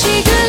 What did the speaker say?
しく